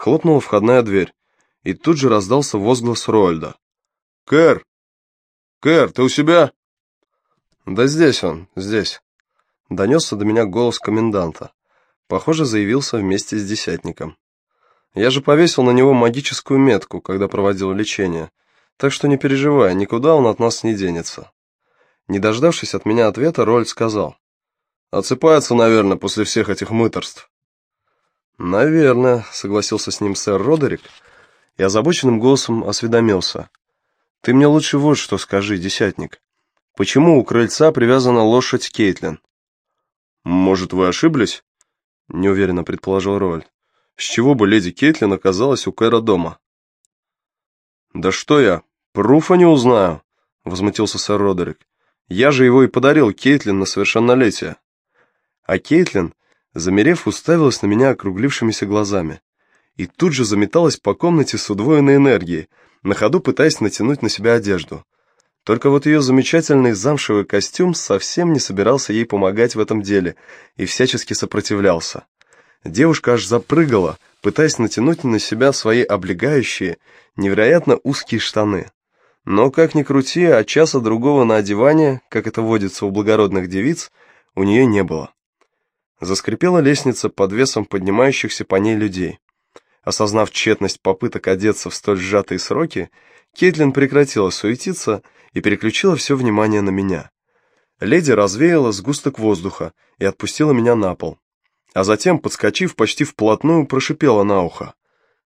Хлопнула входная дверь, и тут же раздался возглас Роальда. «Кэр! Кэр, ты у себя?» «Да здесь он, здесь». Донесся до меня голос коменданта. Похоже, заявился вместе с десятником. Я же повесил на него магическую метку, когда проводил лечение, так что не переживай, никуда он от нас не денется. Не дождавшись от меня ответа, Рольд сказал. «Отсыпается, наверное, после всех этих мыторств». «Наверное», — согласился с ним сэр Родерик, и озабоченным голосом осведомился. «Ты мне лучше вот что скажи, десятник. Почему у крыльца привязана лошадь Кейтлин?» «Может, вы ошиблись?» — неуверенно предположил Роальд. «С чего бы леди Кейтлин оказалась у Кэра дома?» «Да что я, пруфа не узнаю», — возмутился сэр Родерик. «Я же его и подарил Кейтлин на совершеннолетие». А Кейтлин, замерев, уставилась на меня округлившимися глазами. И тут же заметалась по комнате с удвоенной энергией, на ходу пытаясь натянуть на себя одежду. Только вот ее замечательный замшевый костюм совсем не собирался ей помогать в этом деле и всячески сопротивлялся. Девушка аж запрыгала, пытаясь натянуть на себя свои облегающие, невероятно узкие штаны. Но, как ни крути, а часа другого на одевание, как это водится у благородных девиц, у нее не было. Заскрипела лестница под весом поднимающихся по ней людей. Осознав тщетность попыток одеться в столь сжатые сроки, Кейтлин прекратила суетиться и переключила все внимание на меня. Леди развеяла сгусток воздуха и отпустила меня на пол. А затем, подскочив почти вплотную, прошипела на ухо.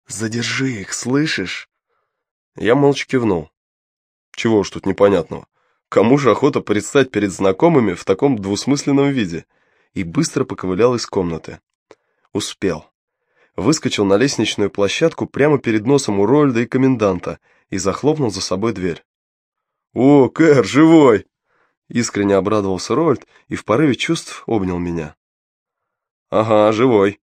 «Задержи их, слышишь?» Я молча кивнул. Чего уж тут непонятного. Кому же охота предстать перед знакомыми в таком двусмысленном виде? И быстро поковылял из комнаты. Успел. Выскочил на лестничную площадку прямо перед носом у Рольда и коменданта и захлопнул за собой дверь. «О, Кэр, живой!» Искренне обрадовался Рольд и в порыве чувств обнял меня. «Ага, живой».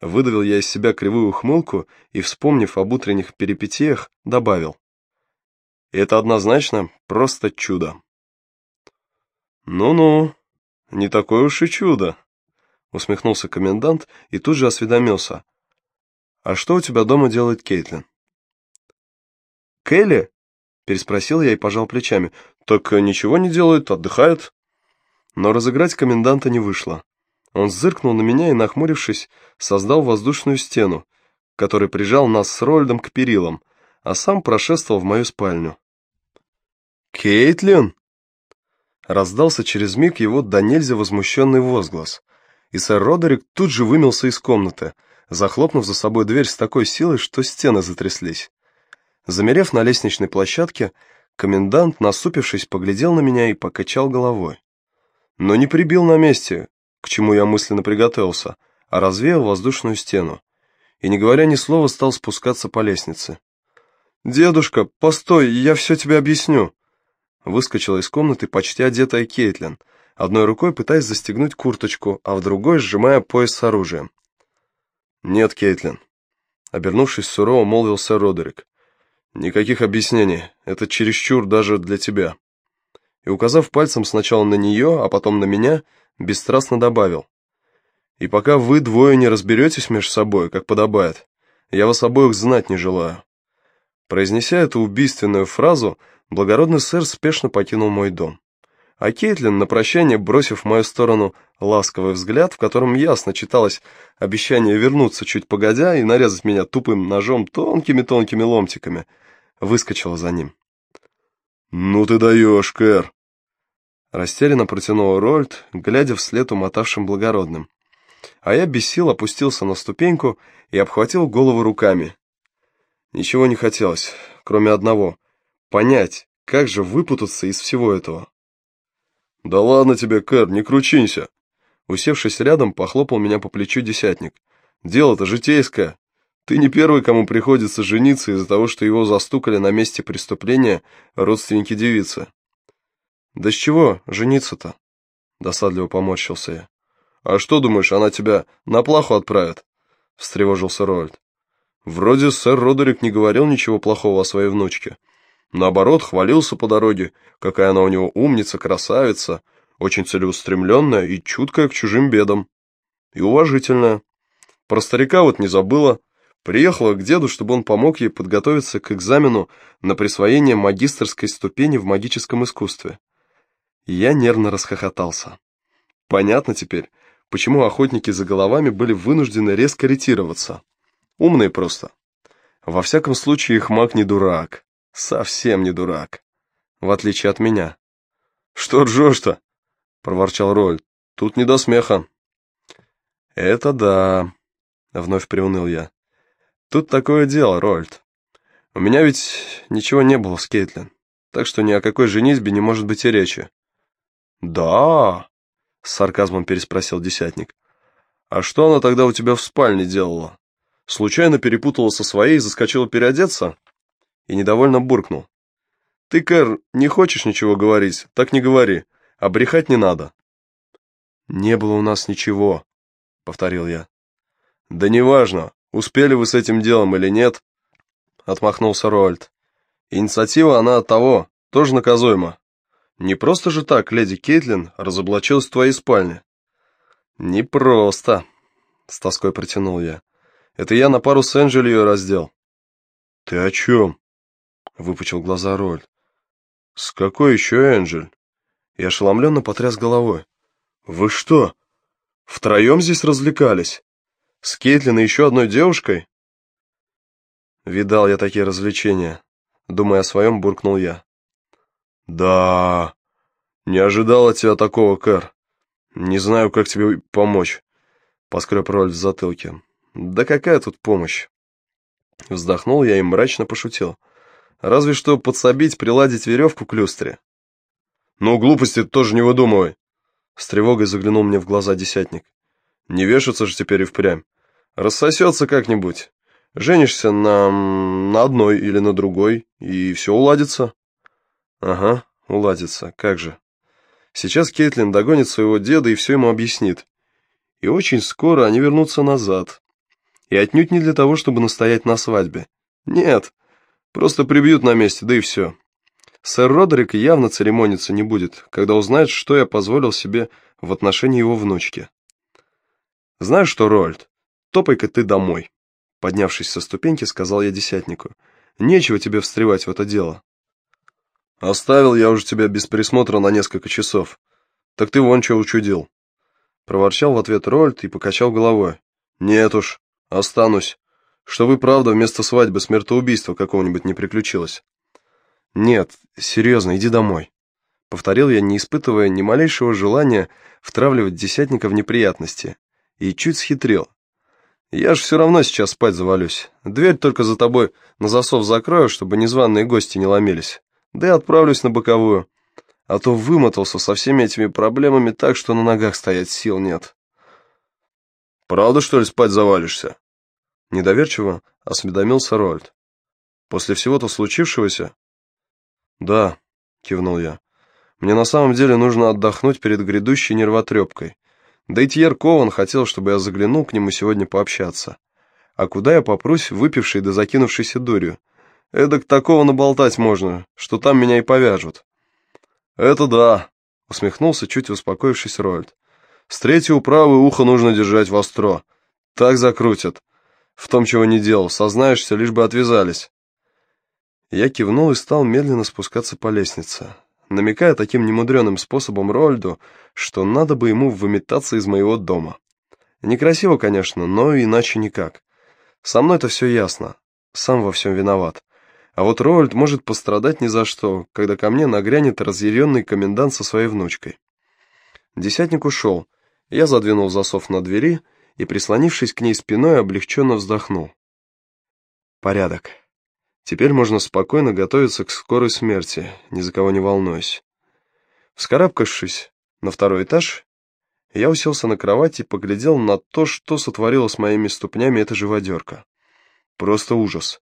Выдавил я из себя кривую ухмылку и, вспомнив об утренних перипетиях, добавил. «Это однозначно просто чудо». «Ну-ну, не такое уж и чудо», — усмехнулся комендант и тут же осведомился. «А что у тебя дома делает Кейтлин?» «Келли?» — переспросил я и пожал плечами. «Так ничего не делает, отдыхает». Но разыграть коменданта не вышло. Он зыркнул на меня и, нахмурившись, создал воздушную стену, который прижал нас с Рольдом к перилам, а сам прошествовал в мою спальню. «Кейтлин!» Раздался через миг его до нельзя возмущенный возглас, и сэр Родерик тут же вымелся из комнаты, захлопнув за собой дверь с такой силой, что стены затряслись. Замерев на лестничной площадке, комендант, насупившись, поглядел на меня и покачал головой. Но не прибил на месте, к чему я мысленно приготовился, а развеял воздушную стену. И, не говоря ни слова, стал спускаться по лестнице. «Дедушка, постой, я все тебе объясню!» Выскочила из комнаты почти одетая Кейтлин, одной рукой пытаясь застегнуть курточку, а в другой сжимая пояс с оружием. «Нет, Кейтлин», — обернувшись сурово, молвил сэр Родерик. «Никаких объяснений, это чересчур даже для тебя». И, указав пальцем сначала на нее, а потом на меня, — бесстрастно добавил. «И пока вы двое не разберетесь между собой, как подобает, я вас обоих знать не желаю». Произнеся эту убийственную фразу, благородный сэр спешно покинул мой дом. А Кейтлин, на прощание бросив в мою сторону ласковый взгляд, в котором ясно читалось обещание вернуться чуть погодя и нарезать меня тупым ножом тонкими-тонкими ломтиками, выскочила за ним. «Ну ты даешь, Кэр!» Растерянно протянул Рольд, глядя вслед умотавшим благородным. А я без сил опустился на ступеньку и обхватил голову руками. Ничего не хотелось, кроме одного — понять, как же выпутаться из всего этого. «Да ладно тебе, Кэр, не кручинься!» Усевшись рядом, похлопал меня по плечу десятник. «Дело-то житейское. Ты не первый, кому приходится жениться из-за того, что его застукали на месте преступления родственники девицы. «Да с чего жениться-то?» Досадливо поморщился я. «А что, думаешь, она тебя на плаху отправит?» Встревожился Роальд. «Вроде сэр Родерик не говорил ничего плохого о своей внучке. Наоборот, хвалился по дороге, какая она у него умница, красавица, очень целеустремленная и чуткая к чужим бедам. И уважительная. Про старика вот не забыла, Приехала к деду, чтобы он помог ей подготовиться к экзамену на присвоение магистрской ступени в магическом искусстве. Я нервно расхохотался. Понятно теперь, почему охотники за головами были вынуждены резко ретироваться. Умные просто. Во всяком случае, их маг не дурак. Совсем не дурак. В отличие от меня. «Что ржешь-то?» — проворчал Роль. «Тут не до смеха». «Это да», — вновь приуныл я. «Тут такое дело, Рольд. У меня ведь ничего не было с Кейтлин, так что ни о какой женитьбе не может быть и речи». «Да?» — с сарказмом переспросил Десятник. «А что она тогда у тебя в спальне делала? Случайно перепутала со своей и заскочила переодеться?» И недовольно буркнул. «Ты, Кэр, не хочешь ничего говорить? Так не говори. А не надо». «Не было у нас ничего», — повторил я. «Да неважно, успели вы с этим делом или нет», — отмахнулся Роальд. «Инициатива она от того, тоже наказуема. Не просто же так леди Кейтлин разоблачилась в твоей спальне». «Не просто», — с тоской протянул я. «Это я на пару с Энджель ее раздел». «Ты о чем?» — выпучил глаза Роальд. «С какой еще Энджель?» И ошеломленно потряс головой. «Вы что, втроем здесь развлекались? С Кейтлин и еще одной девушкой?» Видал я такие развлечения. Думая о своем, буркнул я. «Да, не ожидал от тебя такого, Кэр. Не знаю, как тебе помочь», — поскреб роль в затылке. «Да какая тут помощь?» Вздохнул я и мрачно пошутил. Разве что подсобить, приладить веревку к люстре. Ну, глупости тоже не выдумывай. С тревогой заглянул мне в глаза десятник. Не вешаться же теперь и впрямь. Рассосется как-нибудь. Женишься на... на одной или на другой, и все уладится. Ага, уладится, как же. Сейчас Кейтлин догонит своего деда и все ему объяснит. И очень скоро они вернутся назад. И отнюдь не для того, чтобы настоять на свадьбе. Нет, Просто прибьют на месте, да и все. Сэр Родерик явно церемониться не будет, когда узнает, что я позволил себе в отношении его внучки. «Знаешь что, Рольд, топай-ка ты домой», — поднявшись со ступеньки, сказал я десятнику. «Нечего тебе встревать в это дело». «Оставил я уже тебя без присмотра на несколько часов. Так ты вон что учудил». Проворчал в ответ Рольд и покачал головой. «Нет уж, останусь что вы, правда, вместо свадьбы смертоубийства какого-нибудь не приключилось. Нет, серьезно, иди домой. Повторил я, не испытывая ни малейшего желания втравливать десятника в неприятности. И чуть схитрил. Я ж все равно сейчас спать завалюсь. Дверь только за тобой на засов закрою, чтобы незваные гости не ломились. Да и отправлюсь на боковую. А то вымотался со всеми этими проблемами так, что на ногах стоять сил нет. «Правда, что ли, спать завалишься?» Недоверчиво осведомился Рольд. «После всего-то случившегося?» «Да», — кивнул я. «Мне на самом деле нужно отдохнуть перед грядущей нервотрепкой. Да и Тьер Кован хотел, чтобы я заглянул к нему сегодня пообщаться. А куда я попрусь, выпивший да закинувшийся дурью? Эдак такого наболтать можно, что там меня и повяжут». «Это да», — усмехнулся, чуть успокоившись Рольд. «С третьей управы ухо нужно держать востро. Так закрутят в том, чего не делал, сознаешься, лишь бы отвязались. Я кивнул и стал медленно спускаться по лестнице, намекая таким немудреным способом Рольду, что надо бы ему выметаться из моего дома. Некрасиво, конечно, но иначе никак. Со мной это все ясно, сам во всем виноват. А вот Рольд может пострадать ни за что, когда ко мне нагрянет разъяренный комендант со своей внучкой. Десятник ушел, я задвинул засов на двери и, прислонившись к ней спиной, облегченно вздохнул. Порядок. Теперь можно спокойно готовиться к скорой смерти, ни за кого не волнуюсь. Вскарабкавшись на второй этаж, я уселся на кровати и поглядел на то, что сотворила с моими ступнями эта живодерка. Просто ужас.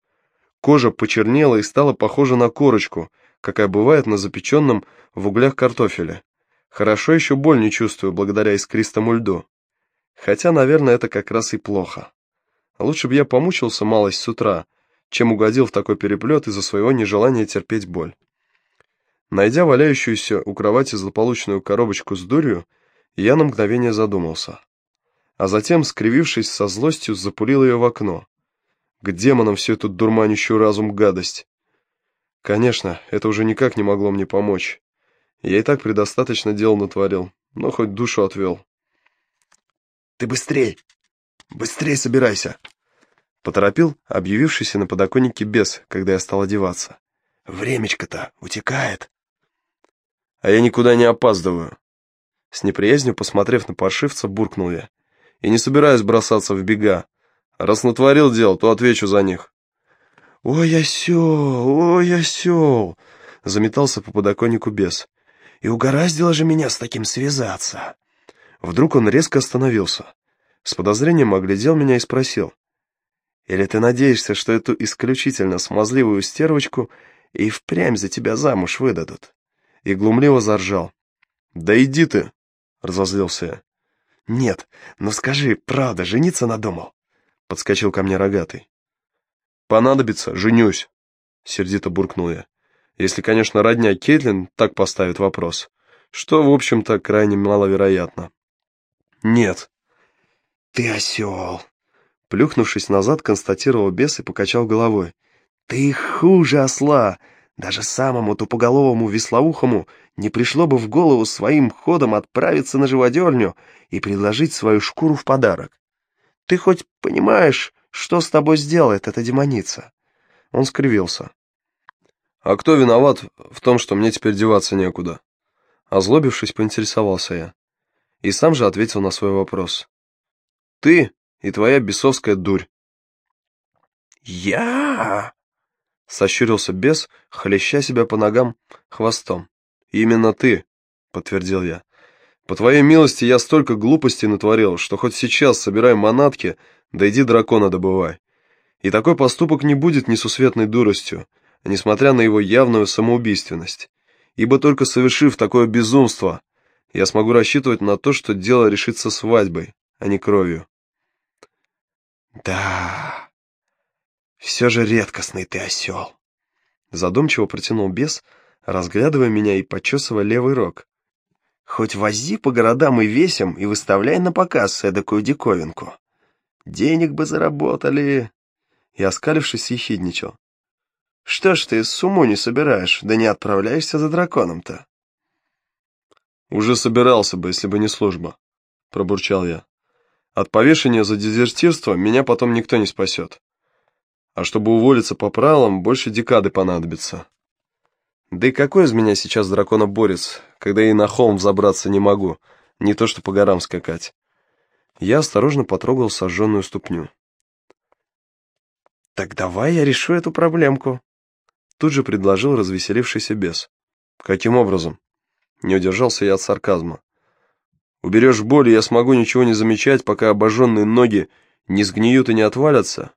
Кожа почернела и стала похожа на корочку, какая бывает на запеченном в углях картофеле. Хорошо еще боль не чувствую благодаря искристому льду. Хотя, наверное, это как раз и плохо. Лучше бы я помучился малость с утра, чем угодил в такой переплет из-за своего нежелания терпеть боль. Найдя валяющуюся у кровати злополучную коробочку с дурью, я на мгновение задумался. А затем, скривившись со злостью, запулил ее в окно. К демонам всю эту дурманящую разум гадость. Конечно, это уже никак не могло мне помочь. Я и так предостаточно дел натворил, но хоть душу отвел. «Ты быстрей! Быстрей собирайся!» Поторопил объявившийся на подоконнике бес, когда я стал одеваться. «Времечко-то утекает!» «А я никуда не опаздываю!» С неприязнью, посмотрев на паршивца, буркнул я. «И не собираюсь бросаться в бега. Раз натворил дел, то отвечу за них». «Ой, осел, ой, осел!» Заметался по подоконнику бес. «И угораздило же меня с таким связаться!» Вдруг он резко остановился. С подозрением оглядел меня и спросил. «Или ты надеешься, что эту исключительно смазливую стервочку и впрямь за тебя замуж выдадут?» И глумливо заржал. «Да иди ты!» — разозлился я. «Нет, ну скажи, правда, жениться надумал?» — подскочил ко мне рогатый. «Понадобится, женюсь», — сердито буркнул я. «Если, конечно, родня Кейтлин так поставит вопрос, что, в общем-то, крайне маловероятно». «Нет». «Ты осел!» Плюхнувшись назад, констатировал бес и покачал головой. «Ты хуже осла! Даже самому тупоголовому веслоухому не пришло бы в голову своим ходом отправиться на живодерню и предложить свою шкуру в подарок. Ты хоть понимаешь, что с тобой сделает эта демоница?» Он скривился. «А кто виноват в том, что мне теперь деваться некуда?» Озлобившись, поинтересовался я и сам же ответил на свой вопрос. «Ты и твоя бесовская дурь». «Я?» — сощурился бес, хлеща себя по ногам хвостом. «Именно ты», — подтвердил я. «По твоей милости я столько глупостей натворил, что хоть сейчас собирай манатки, да иди дракона добывай. И такой поступок не будет несусветной дуростью, несмотря на его явную самоубийственность. Ибо только совершив такое безумство, я смогу рассчитывать на то, что дело решится свадьбой, а не кровью. Да, все же редкостный ты осел. Задумчиво протянул бес, разглядывая меня и почесывая левый рог. Хоть вози по городам и весям и выставляй на показ эдакую диковинку. Денег бы заработали. И, оскалившись, ехидничал. Что ж ты с уму не собираешь, да не отправляешься за драконом-то? «Уже собирался бы, если бы не служба», — пробурчал я. «От повешения за дезертирство меня потом никто не спасет. А чтобы уволиться по правилам, больше декады понадобится. Да и какой из меня сейчас драконоборец, когда и на холм забраться не могу, не то что по горам скакать?» Я осторожно потрогал сожженную ступню. «Так давай я решу эту проблемку», — тут же предложил развеселившийся бес. «Каким образом?» Не удержался я от сарказма. Уберешь боль, и я смогу ничего не замечать, пока обожженные ноги не сгниют и не отвалятся?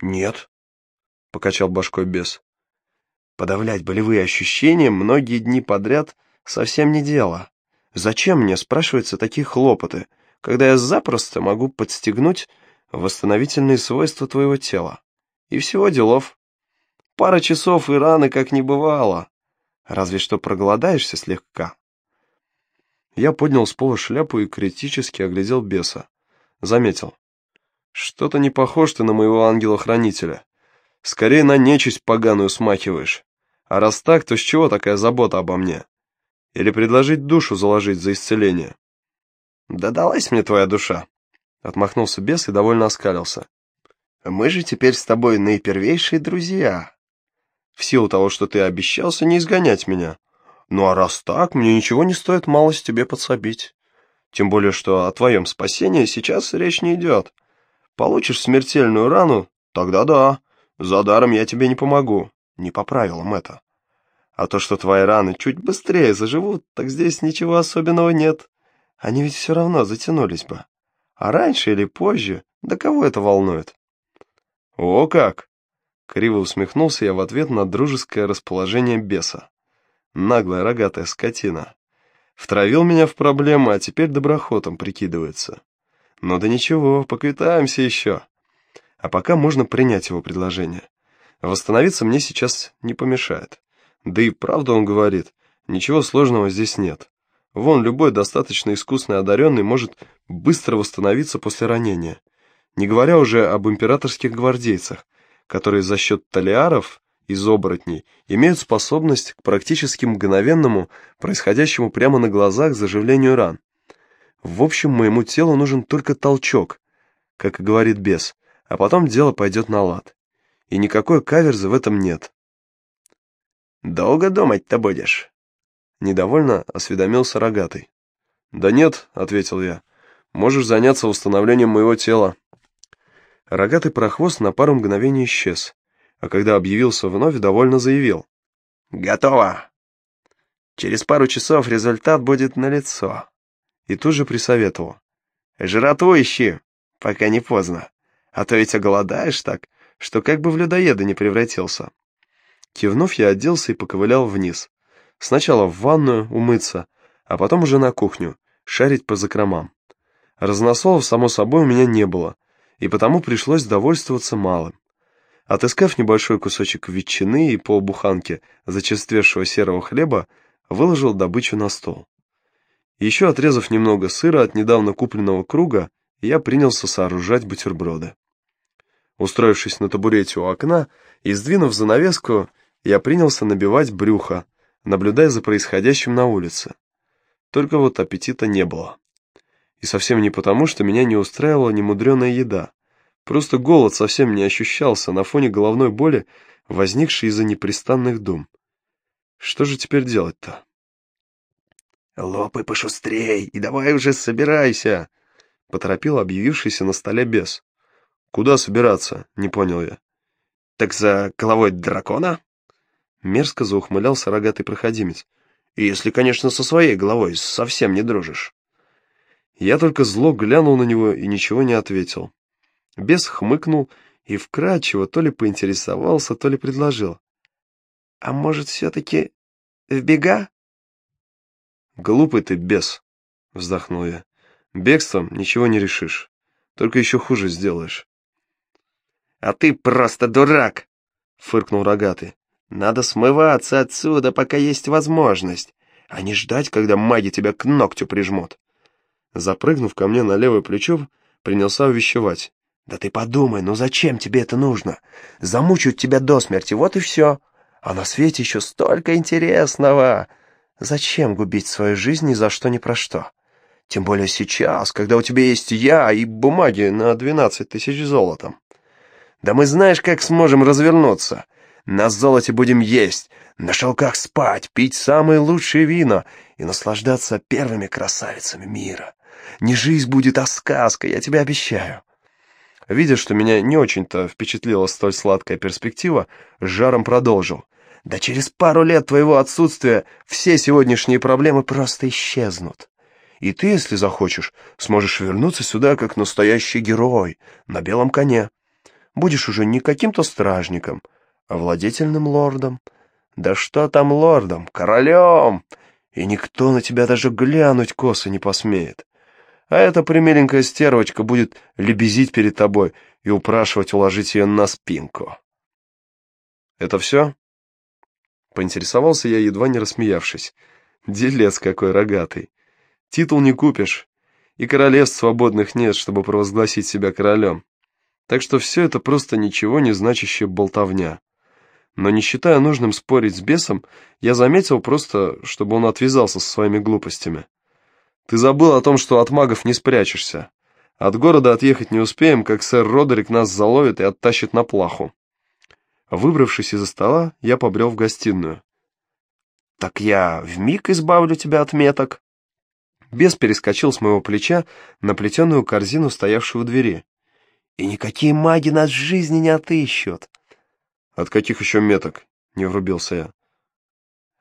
Нет, покачал башкой бес. Подавлять болевые ощущения многие дни подряд совсем не дело. Зачем мне, спрашивается, такие хлопоты, когда я запросто могу подстегнуть восстановительные свойства твоего тела? И всего делов. Пара часов и раны как не бывало. Разве что проголодаешься слегка. Я поднял с пола шляпу и критически оглядел беса. Заметил. Что-то не похож ты на моего ангела-хранителя. Скорее на нечисть поганую смахиваешь. А раз так, то с чего такая забота обо мне? Или предложить душу заложить за исцеление? Да далась мне твоя душа. Отмахнулся бес и довольно оскалился. Мы же теперь с тобой наипервейшие друзья в силу того, что ты обещался не изгонять меня. Ну а раз так, мне ничего не стоит малость тебе подсобить. Тем более, что о твоем спасении сейчас речь не идет. Получишь смертельную рану, тогда да, за даром я тебе не помогу, не по правилам это. А то, что твои раны чуть быстрее заживут, так здесь ничего особенного нет. Они ведь все равно затянулись бы. А раньше или позже, да кого это волнует? О как! Криво усмехнулся я в ответ на дружеское расположение беса. Наглая рогатая скотина. Втравил меня в проблемы, а теперь доброхотом прикидывается. Ну да ничего, поквитаемся еще. А пока можно принять его предложение. Восстановиться мне сейчас не помешает. Да и правда он говорит, ничего сложного здесь нет. Вон любой достаточно искусный одаренный может быстро восстановиться после ранения. Не говоря уже об императорских гвардейцах, которые за счет талиаров из оборотней имеют способность к практически мгновенному, происходящему прямо на глазах заживлению ран. В общем, моему телу нужен только толчок, как и говорит бес, а потом дело пойдет на лад. И никакой каверзы в этом нет. «Долго думать-то будешь?» Недовольно осведомился рогатый. «Да нет», — ответил я, — «можешь заняться восстановлением моего тела». Рогатый прохвост на пару мгновений исчез, а когда объявился вновь, довольно заявил. «Готово! Через пару часов результат будет налицо». И тут же присоветовал. «Жратву ищи, пока не поздно, а то ведь оголодаешь так, что как бы в людоеда не превратился». Кивнув, я оделся и поковылял вниз. Сначала в ванную умыться, а потом уже на кухню, шарить по закромам. Разносолов, само собой, у меня не было, и потому пришлось довольствоваться малым. Отыскав небольшой кусочек ветчины и полбуханки зачерствевшего серого хлеба, выложил добычу на стол. Еще отрезав немного сыра от недавно купленного круга, я принялся сооружать бутерброды. Устроившись на табурете у окна и сдвинув занавеску, я принялся набивать брюхо, наблюдая за происходящим на улице. Только вот аппетита не было. И совсем не потому, что меня не устраивала немудреная еда. Просто голод совсем не ощущался на фоне головной боли, возникшей из-за непрестанных дум. Что же теперь делать-то? «Лопай пошустрей и давай уже собирайся!» — поторопил объявившийся на столе бес. «Куда собираться?» — не понял я. «Так за головой дракона?» Мерзко заухмылялся рогатый проходимец. «Если, конечно, со своей головой совсем не дружишь». Я только зло глянул на него и ничего не ответил. Бес хмыкнул и вкрадчиво то ли поинтересовался, то ли предложил. «А может, все-таки в бега?» «Глупый ты, бес!» — вздохнул я. «Бегством ничего не решишь, только еще хуже сделаешь». «А ты просто дурак!» — фыркнул рогатый. Надо смываться отсюда, пока есть возможность, а не ждать, когда маги тебя к ногтю прижмут. Запрыгнув ко мне на левое плечо, принялся увещевать. «Да ты подумай, ну зачем тебе это нужно? Замучают тебя до смерти, вот и все. А на свете еще столько интересного. Зачем губить свою жизнь ни за что ни про что? Тем более сейчас, когда у тебя есть я и бумаги на двенадцать тысяч золотом. Да мы знаешь, как сможем развернуться. На золоте будем есть, на шелках спать, пить самые лучшие вина и наслаждаться первыми красавицами мира. Не жизнь будет, а сказка, я тебе обещаю». Видя, что меня не очень-то впечатлила столь сладкая перспектива, с жаром продолжил. «Да через пару лет твоего отсутствия все сегодняшние проблемы просто исчезнут. И ты, если захочешь, сможешь вернуться сюда как настоящий герой, на белом коне. Будешь уже не каким-то стражником, а владетельным лордом. Да что там лордом, королем! И никто на тебя даже глянуть косо не посмеет. А эта примиленькая стервочка будет лебезить перед тобой и упрашивать уложить ее на спинку. «Это все?» Поинтересовался я, едва не рассмеявшись. Делец какой рогатый. Титул не купишь, и королевств свободных нет, чтобы провозгласить себя королем. Так что все это просто ничего не значащая болтовня. Но не считая нужным спорить с бесом, я заметил просто, чтобы он отвязался со своими глупостями. Ты забыл о том, что от магов не спрячешься. От города отъехать не успеем, как сэр Родерик нас заловит и оттащит на плаху. Выбравшись из-за стола, я побрел в гостиную. «Так я вмиг избавлю тебя от меток». Бес перескочил с моего плеча на плетеную корзину, стоявшую у двери. «И никакие маги нас в жизни не отыщут. «От каких еще меток?» — не врубился я.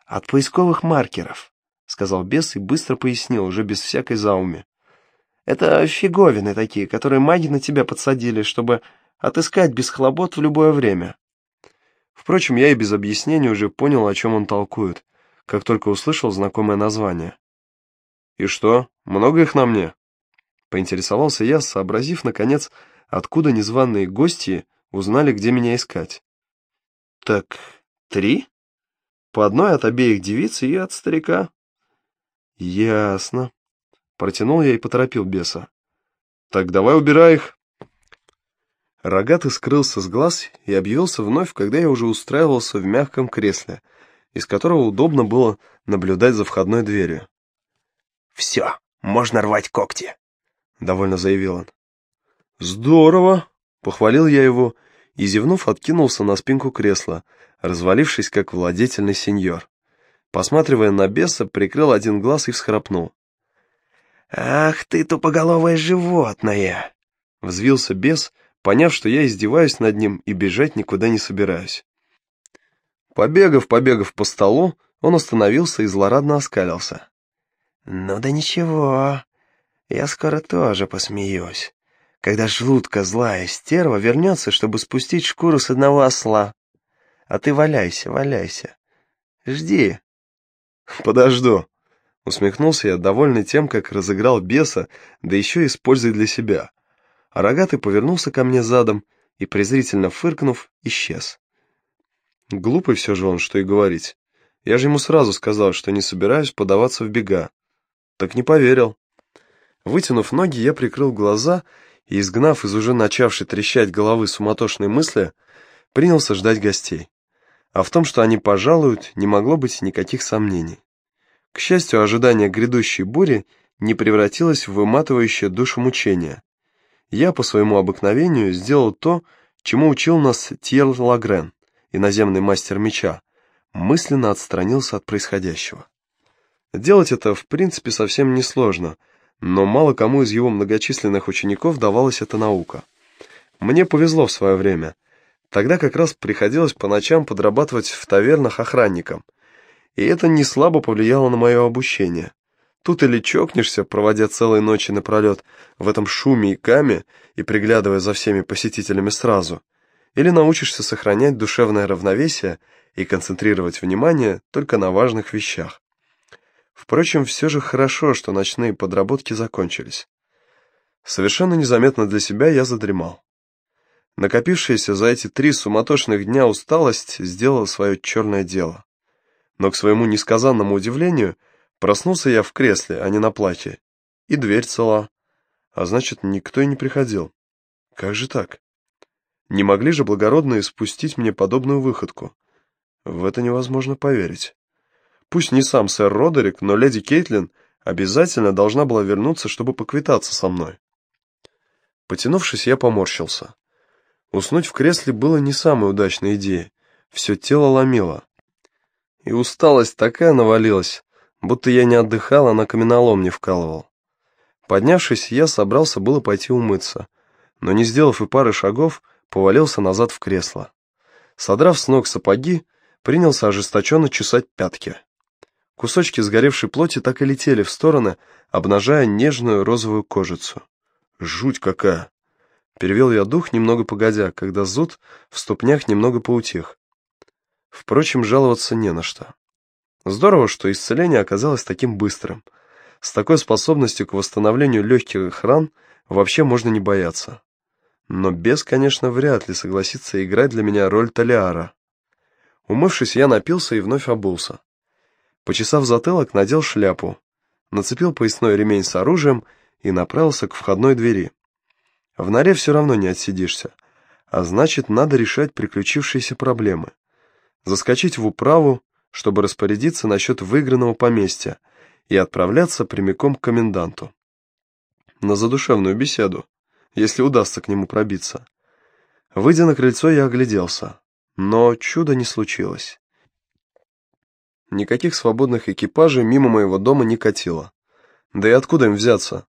«От поисковых маркеров», — сказал бес и быстро пояснил, уже без всякой зауми. «Это фиговины такие, которые маги на тебя подсадили, чтобы отыскать без хлопот в любое время». Впрочем, я и без объяснений уже понял, о чем он толкует, как только услышал знакомое название. «И что, много их на мне?» Поинтересовался я, сообразив, наконец, откуда незваные гости узнали, где меня искать. Так три? По одной от обеих девиц и от старика. Ясно. Протянул я и поторопил беса. Так давай убирай их. Рогатый скрылся с глаз и объявился вновь, когда я уже устраивался в мягком кресле, из которого удобно было наблюдать за входной дверью. «Все, можно рвать когти», — довольно заявил он. «Здорово!» — похвалил я его и, зевнув, откинулся на спинку кресла, развалившись как владетельный сеньор. Посматривая на беса, прикрыл один глаз и всхрапнул. «Ах ты, тупоголовое животное!» Взвился бес, поняв, что я издеваюсь над ним и бежать никуда не собираюсь. Побегав, побегав по столу, он остановился и злорадно оскалился. «Ну да ничего, я скоро тоже посмеюсь, когда жутко злая стерва вернется, чтобы спустить шкуру с одного осла. А ты валяйся, валяйся. Жди». «Подожду», — усмехнулся я, довольный тем, как разыграл беса, да еще используя для себя. А рогатый повернулся ко мне задом и, презрительно фыркнув, исчез. Глупый все же он, что и говорить. Я же ему сразу сказал, что не собираюсь подаваться в бега. Так не поверил. Вытянув ноги, я прикрыл глаза и, изгнав из уже начавшей трещать головы суматошные мысли, принялся ждать гостей. А в том, что они пожалуют, не могло быть никаких сомнений. К счастью, ожидание грядущей бури не превратилось в выматывающее душу мучение. Я по своему обыкновению сделал то, чему учил нас Тьер Лагрен, иноземный мастер меча, мысленно отстранился от происходящего. Делать это, в принципе, совсем несложно, но мало кому из его многочисленных учеников давалась эта наука. Мне повезло в свое время. Тогда как раз приходилось по ночам подрабатывать в тавернах охранником, и это не слабо повлияло на мое обучение. Тут или чокнешься, проводя целые ночи напролет в этом шуме и каме и приглядывая за всеми посетителями сразу, или научишься сохранять душевное равновесие и концентрировать внимание только на важных вещах. Впрочем, все же хорошо, что ночные подработки закончились. Совершенно незаметно для себя я задремал. Накопившаяся за эти три суматошных дня усталость сделала свое черное дело. Но к своему несказанному удивлению, проснулся я в кресле, а не на платье. И дверь цела. А значит, никто и не приходил. Как же так? Не могли же благородные спустить мне подобную выходку? В это невозможно поверить. Пусть не сам сэр Родерик, но леди Кейтлин обязательно должна была вернуться, чтобы поквитаться со мной. Потянувшись, я поморщился. Уснуть в кресле было не самой удачной идеей. Все тело ломило. И усталость такая навалилась, будто я не отдыхал, а на каменолом не вкалывал. Поднявшись, я собрался было пойти умыться, но не сделав и пары шагов, повалился назад в кресло. Содрав с ног сапоги, принялся ожесточенно чесать пятки. Кусочки сгоревшей плоти так и летели в стороны, обнажая нежную розовую кожицу. Жуть какая! Перевел я дух немного погодя, когда зуд в ступнях немного поутих. Впрочем, жаловаться не на что. Здорово, что исцеление оказалось таким быстрым. С такой способностью к восстановлению легких ран вообще можно не бояться. Но бес, конечно, вряд ли согласится играть для меня роль Толиара. Умывшись, я напился и вновь обулся. Почесав затылок, надел шляпу, нацепил поясной ремень с оружием и направился к входной двери. В норе все равно не отсидишься, а значит, надо решать приключившиеся проблемы. Заскочить в управу, чтобы распорядиться насчет выигранного поместья и отправляться прямиком к коменданту. На задушевную беседу, если удастся к нему пробиться. Выйдя на крыльцо, я огляделся, но чуда не случилось. Никаких свободных экипажей мимо моего дома не катило. Да и откуда им взяться?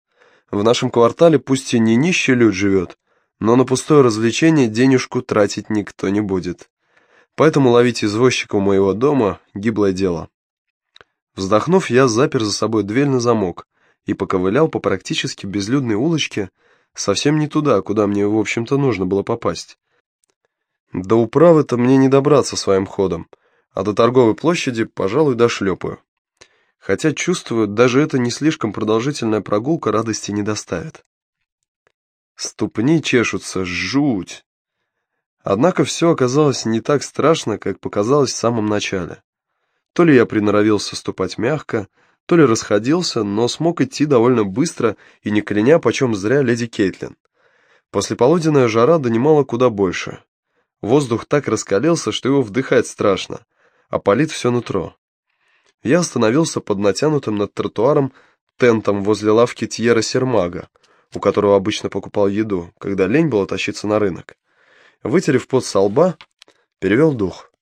В нашем квартале пусть и не нищий люд живет, но на пустое развлечение денежку тратить никто не будет. Поэтому ловить извозчика у моего дома – гиблое дело. Вздохнув, я запер за собой дверь на замок и поковылял по практически безлюдной улочке, совсем не туда, куда мне, в общем-то, нужно было попасть. До управы-то мне не добраться своим ходом – а до торговой площади, пожалуй, дошлепаю. Хотя, чувствую, даже эта не слишком продолжительная прогулка радости не доставит. Ступни чешутся, жуть. Однако все оказалось не так страшно, как показалось в самом начале. То ли я приноровился ступать мягко, то ли расходился, но смог идти довольно быстро и не кляня почем зря леди Кейтлин. Послеполуденная жара донимала куда больше. Воздух так раскалился, что его вдыхать страшно, а палит все нутро. Я остановился под натянутым над тротуаром тентом возле лавки Тьера Сермага, у которого обычно покупал еду, когда лень было тащиться на рынок. Вытерев пот со лба, перевел дух.